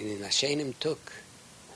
in in a scheinem tuk